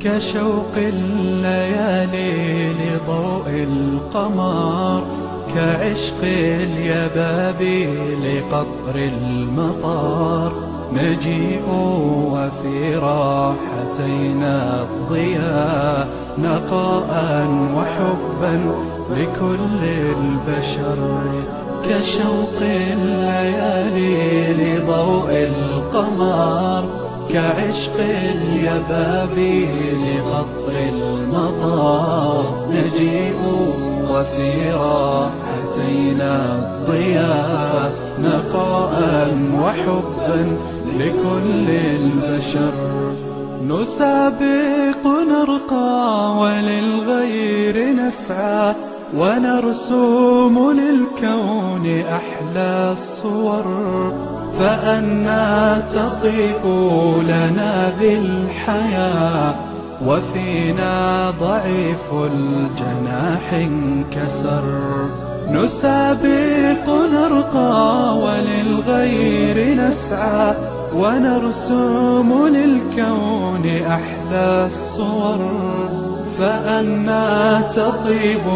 كشوق الليالي لضوء القمر كعشق اليبابي لقطر المطار نجيء وفي راحتينا الضياء نقاء وحبا لكل البشر كشوق الليالي لضوء القمر كعشق اليبابي لقطر المطار نجيء وفي راحتينا الضياء نقاء وحبا لكل البشر. نسابق نرقى وللغير نسعى ونرسوم للكون أحلى الصور. فأنا تطيء لنا بالحياة وفينا ضعيف الجناح انكسر. نسابق نرقى وللغير نسعى ونرسم للكون أحلى الصور. فأنا تطيب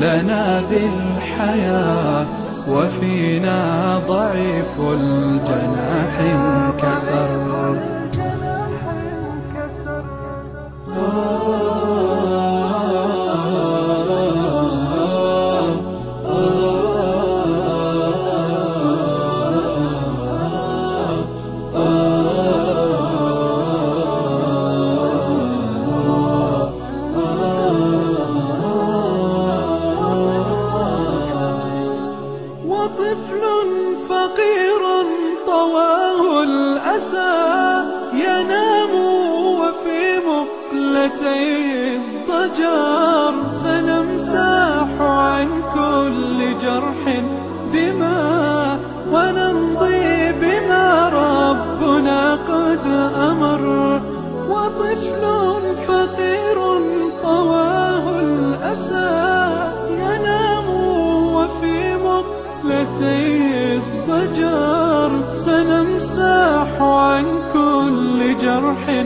لنا بالحياة وفينا ضعيف الجناح انكسر. الأسى ينام وفي مقلتي الضجر سنمسح عن كل جرح دماء ونمضي بما ربنا قد أمر. وطفل روح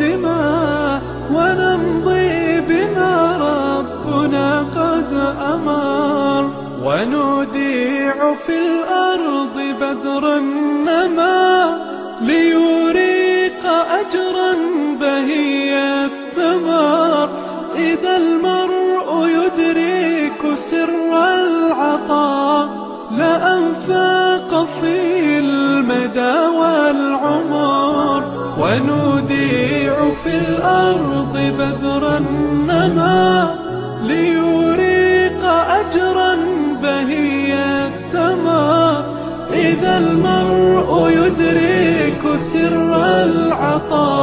دماء ونمضي بما ربنا قد أمر. ونوديع في الأرض بدر النما ليريق أجرا بهي الثمر إذا المرء يدرك سر العطاء لأنفاق في المدى والعمر. ونوديع سر العطاء.